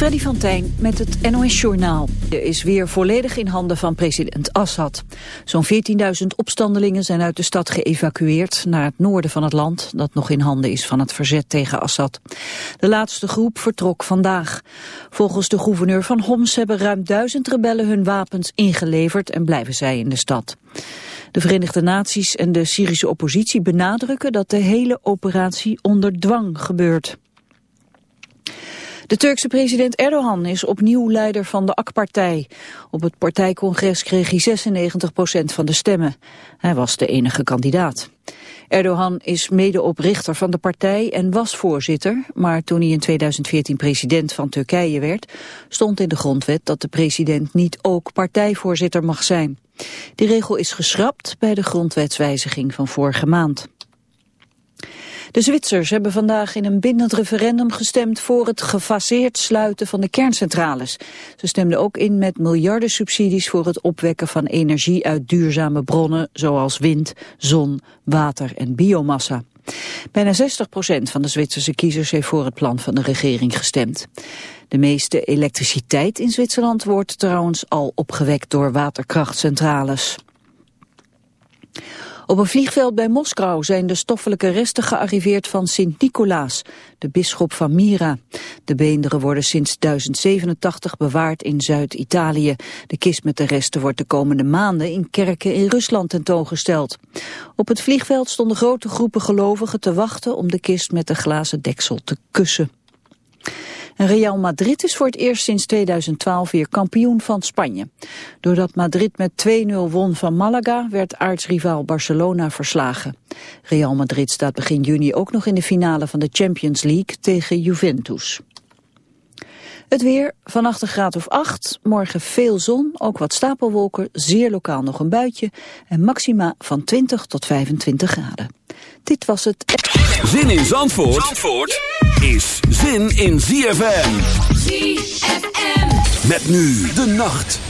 Freddy van Tijn met het NOS-journaal. Is weer volledig in handen van president Assad. Zo'n 14.000 opstandelingen zijn uit de stad geëvacueerd... naar het noorden van het land, dat nog in handen is van het verzet tegen Assad. De laatste groep vertrok vandaag. Volgens de gouverneur van Homs hebben ruim duizend rebellen hun wapens ingeleverd... en blijven zij in de stad. De Verenigde Naties en de Syrische oppositie benadrukken dat de hele operatie onder dwang gebeurt. De Turkse president Erdogan is opnieuw leider van de AK-partij. Op het partijcongres kreeg hij 96% van de stemmen. Hij was de enige kandidaat. Erdogan is medeoprichter van de partij en was voorzitter, maar toen hij in 2014 president van Turkije werd, stond in de grondwet dat de president niet ook partijvoorzitter mag zijn. Die regel is geschrapt bij de grondwetswijziging van vorige maand. De Zwitsers hebben vandaag in een bindend referendum gestemd voor het gefaseerd sluiten van de kerncentrales. Ze stemden ook in met miljarden subsidies voor het opwekken van energie uit duurzame bronnen zoals wind, zon, water en biomassa. Bijna 60% van de Zwitserse kiezers heeft voor het plan van de regering gestemd. De meeste elektriciteit in Zwitserland wordt trouwens al opgewekt door waterkrachtcentrales. Op een vliegveld bij Moskou zijn de stoffelijke resten gearriveerd van Sint-Nicolaas, de bisschop van Mira. De beenderen worden sinds 1087 bewaard in Zuid-Italië. De kist met de resten wordt de komende maanden in kerken in Rusland tentoongesteld. Op het vliegveld stonden grote groepen gelovigen te wachten om de kist met de glazen deksel te kussen. Real Madrid is voor het eerst sinds 2012 weer kampioen van Spanje. Doordat Madrid met 2-0 won van Malaga werd aartsrivaal Barcelona verslagen. Real Madrid staat begin juni ook nog in de finale van de Champions League tegen Juventus. Het weer, vannacht een graad of 8, morgen veel zon, ook wat stapelwolken, zeer lokaal nog een buitje en maxima van 20 tot 25 graden. Dit was het... Zin in Zandvoort, Zandvoort is zin in ZFM. ZFM. Met nu de nacht.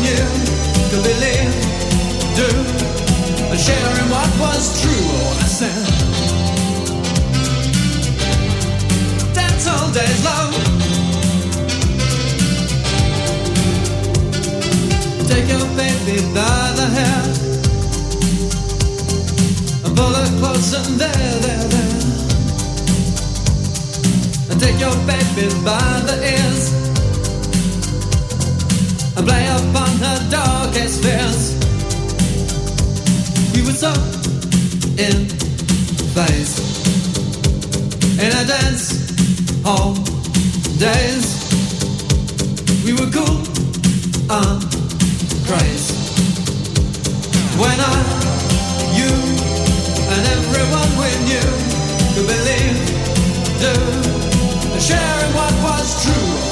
knew believe, do, sharing what was true. Oh, I said, dance all days long. Take your baby by the hair and pull her close there, there, there. Take your baby by the ears and play upon her darkest fears. We were so in phase in a dance hall days. We were cool and crazy when I, you, and everyone we knew could believe, do, and sharing what was true.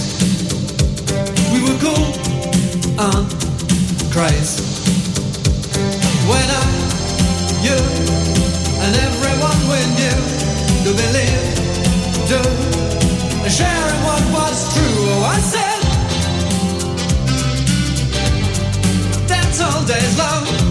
cool and crazy. When I, you, and everyone we knew to believe, do, sharing what was true. Oh, I said, that's all days love.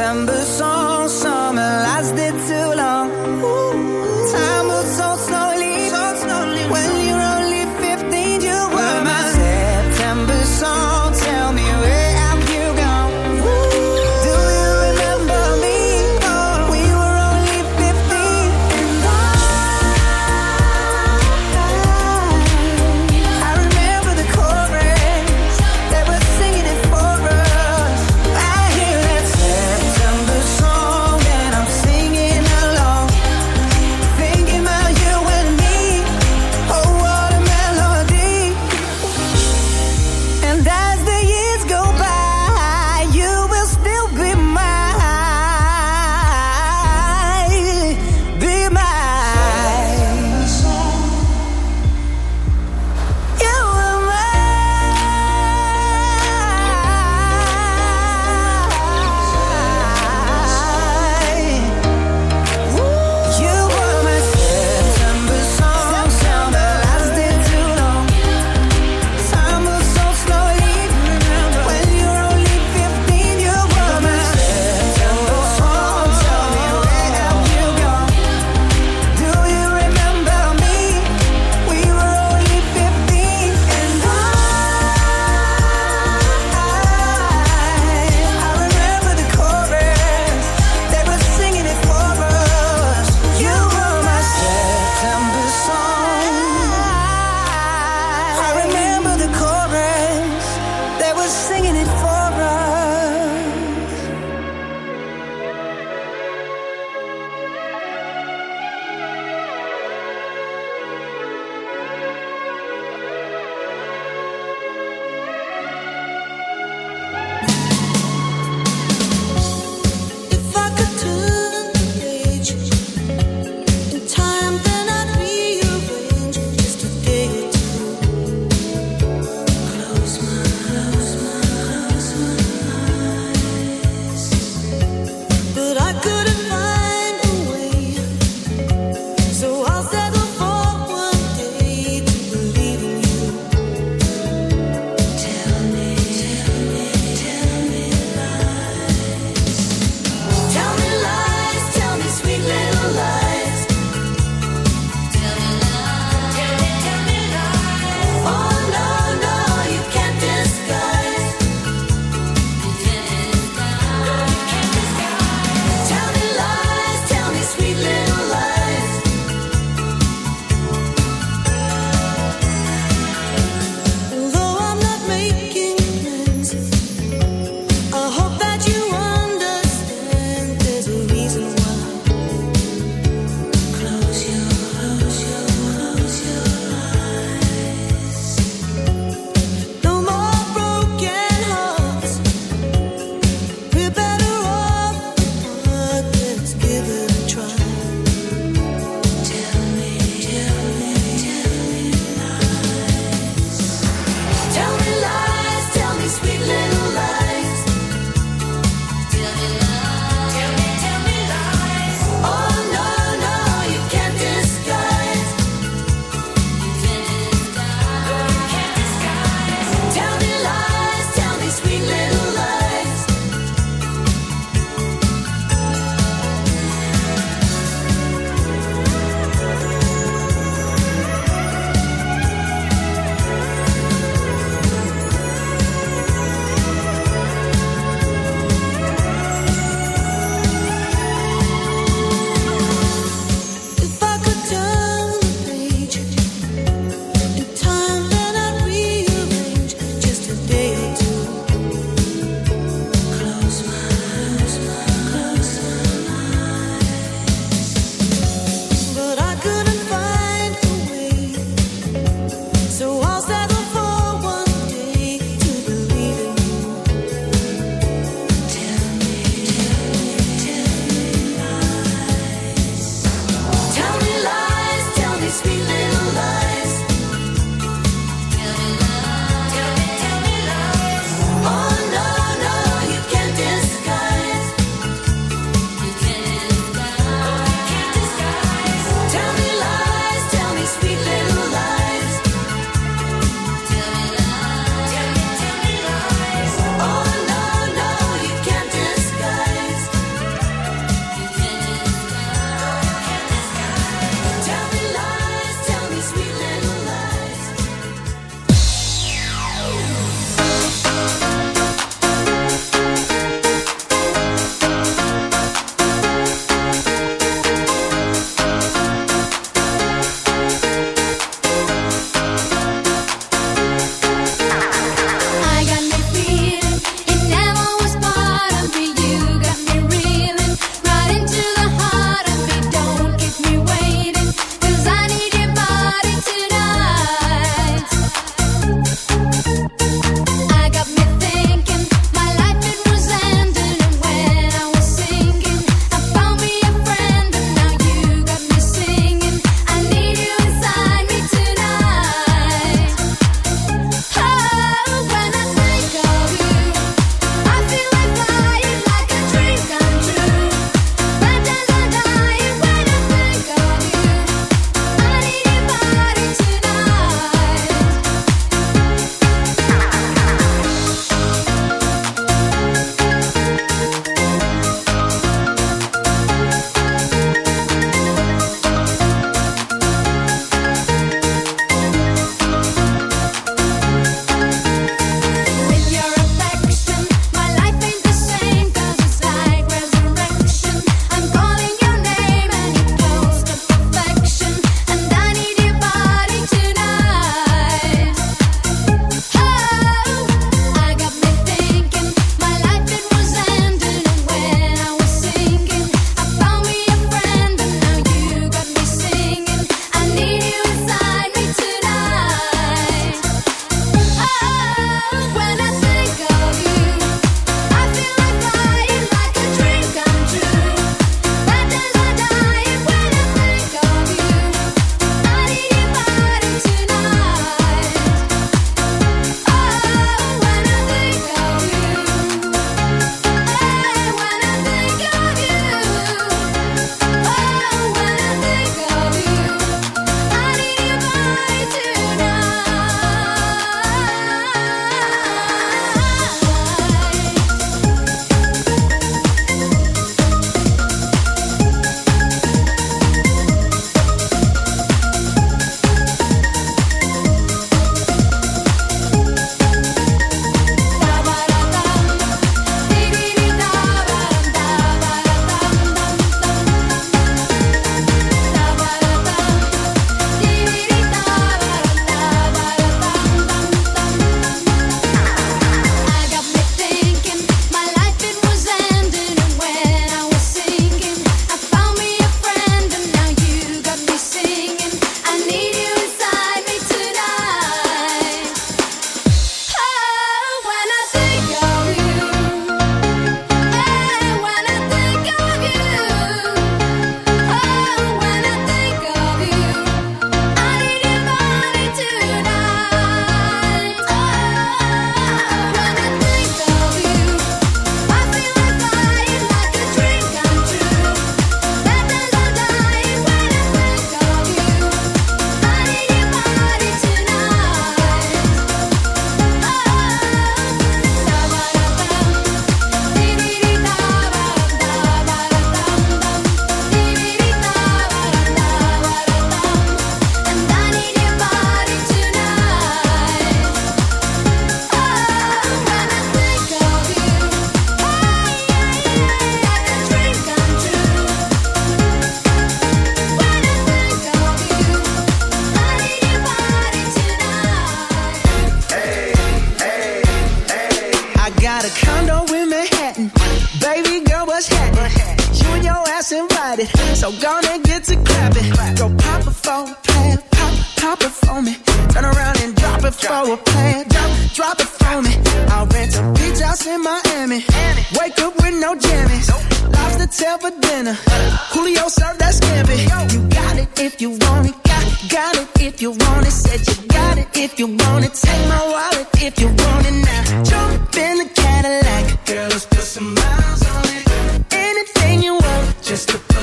September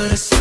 good.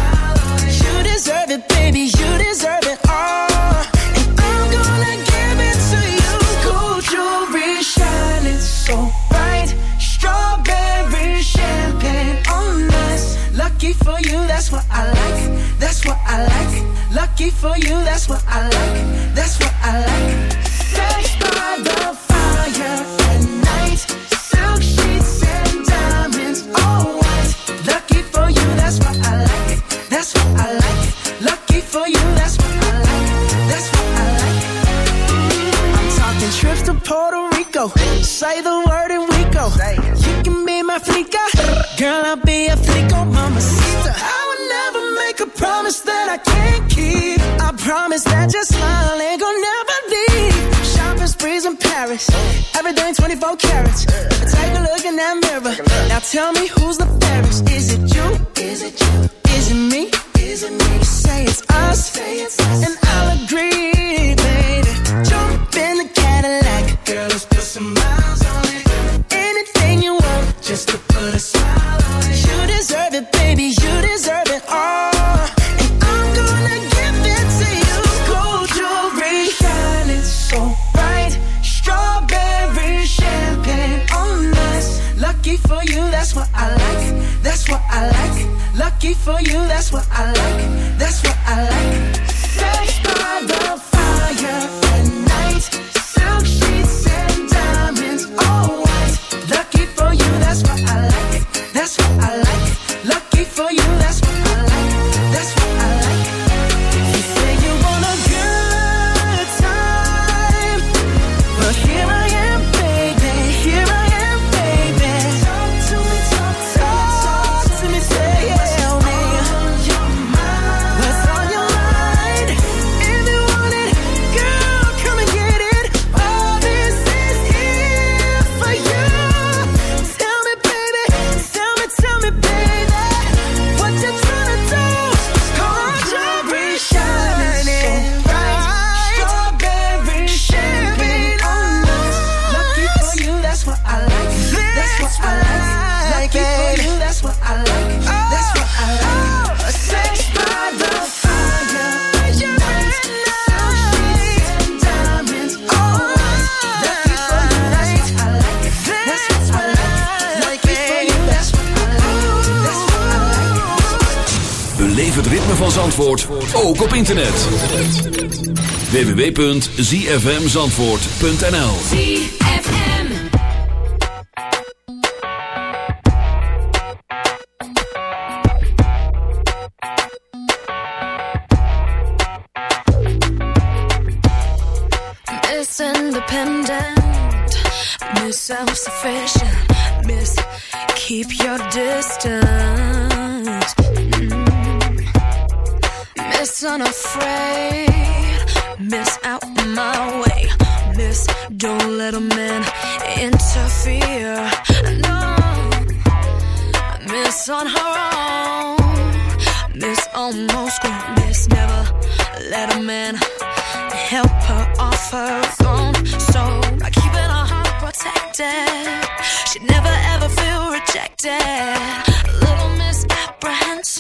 tell me www.zfmzandvoort.nl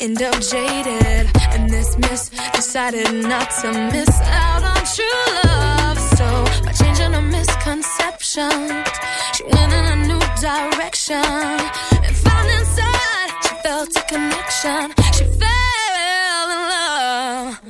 end up jaded. And this miss decided not to miss out on true love. So by changing a misconception, she went in a new direction. And found inside, she felt a connection. She fell in love.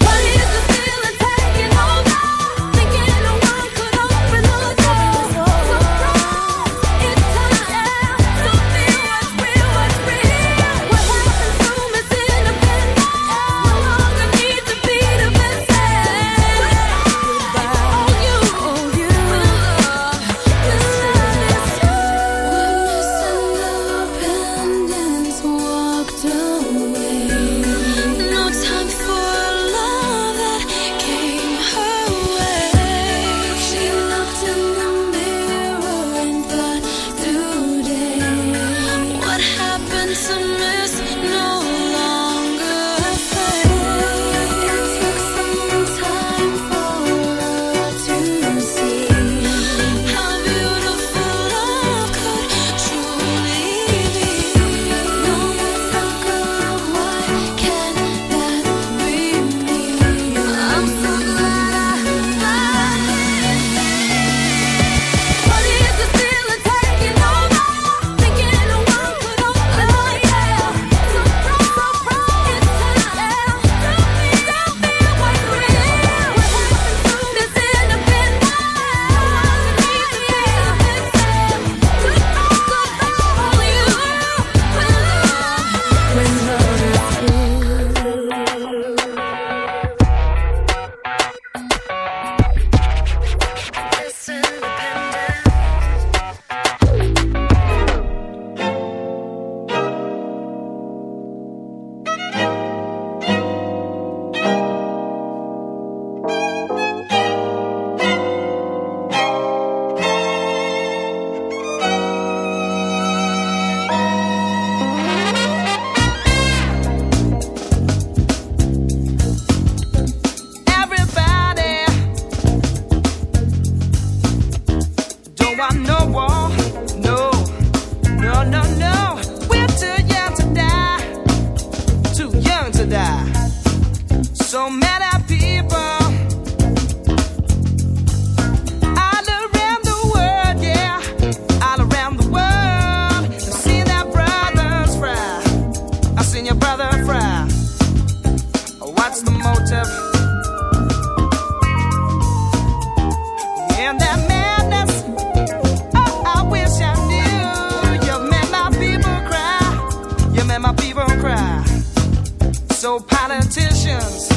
So politicians,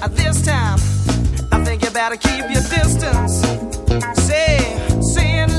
at this time, I think you better keep your distance. Say, saying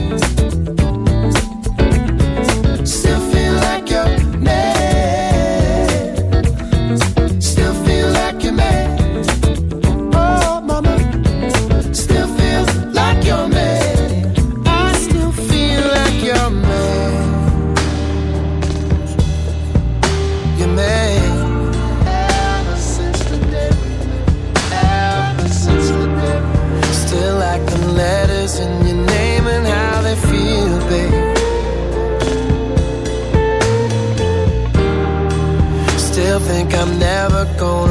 Never gonna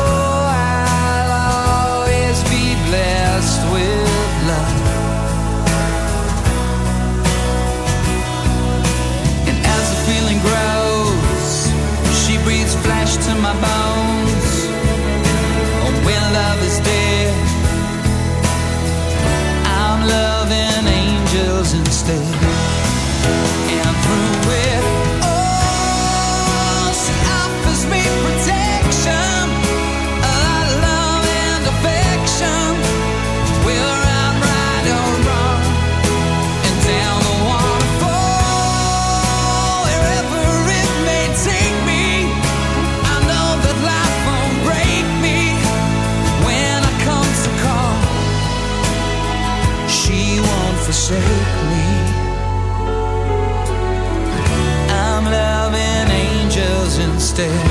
stay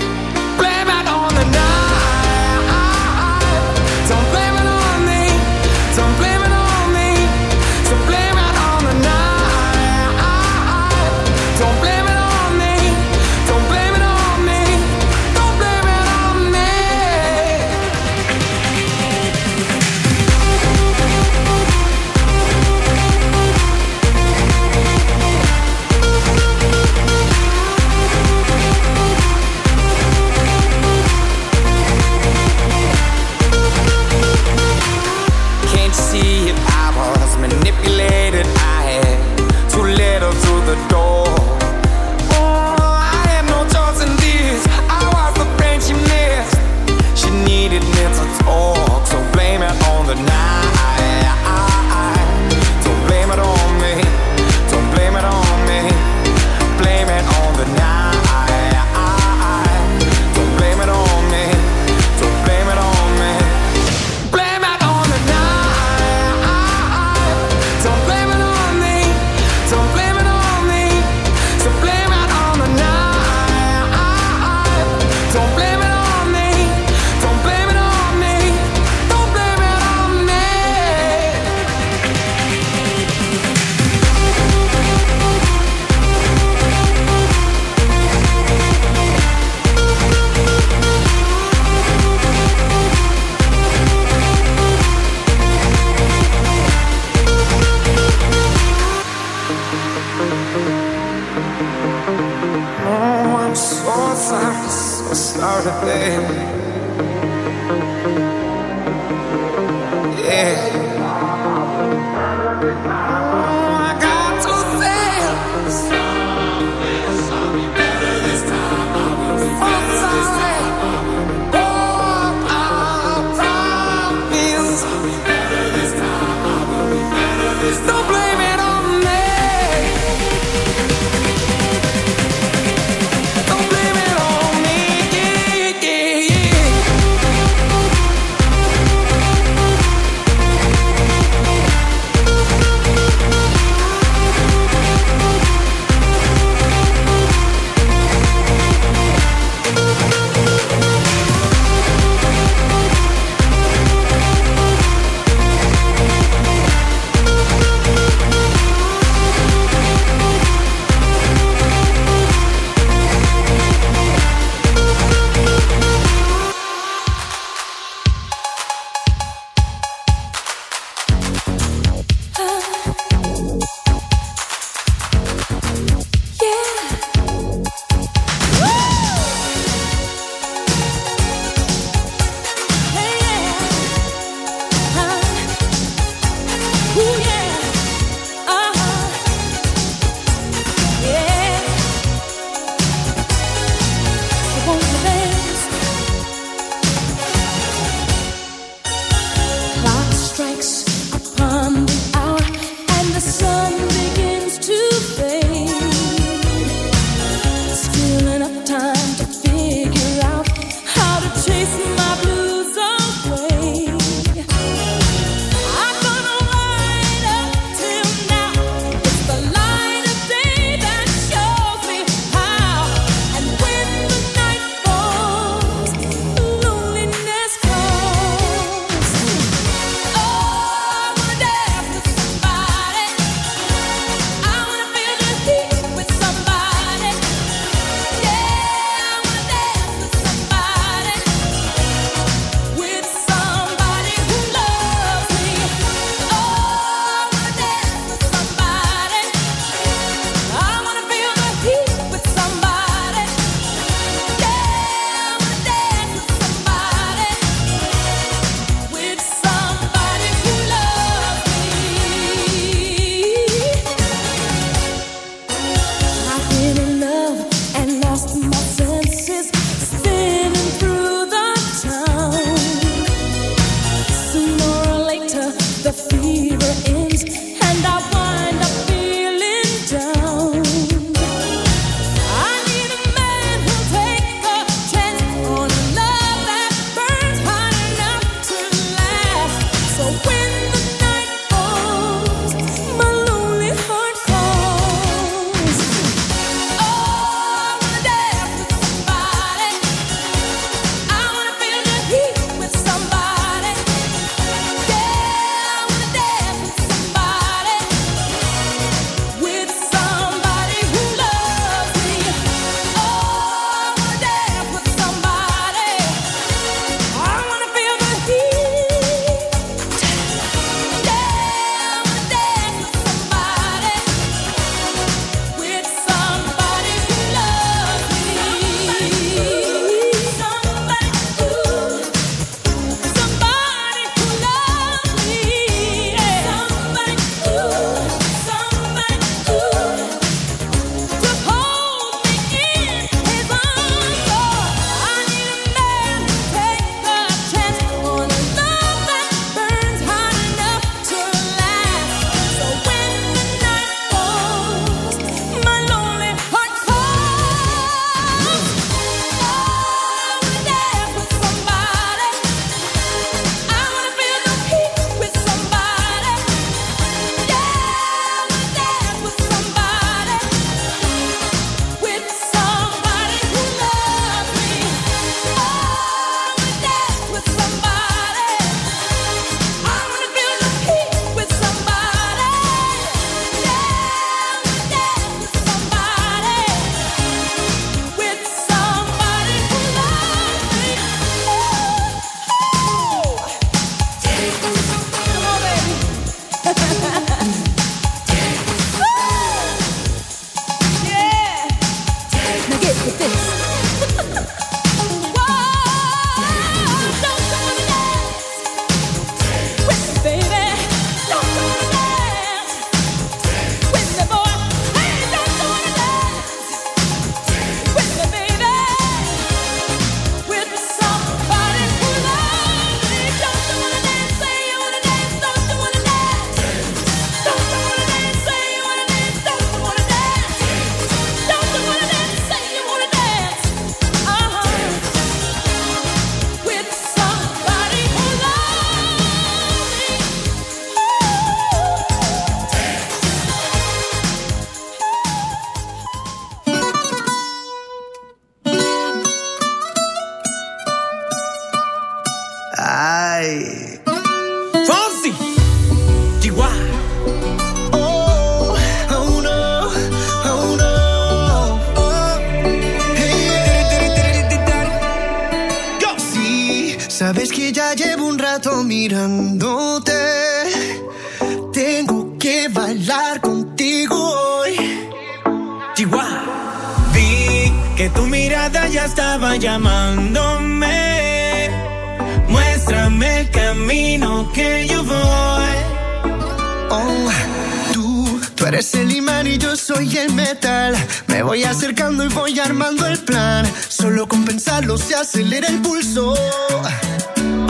el pulso.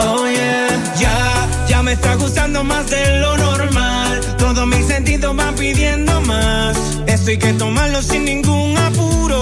Oh yeah, ya, ya me está gustando más de lo normal. Todos mis sentidos van pidiendo más. Esto hay que tomarlo sin ningún apuro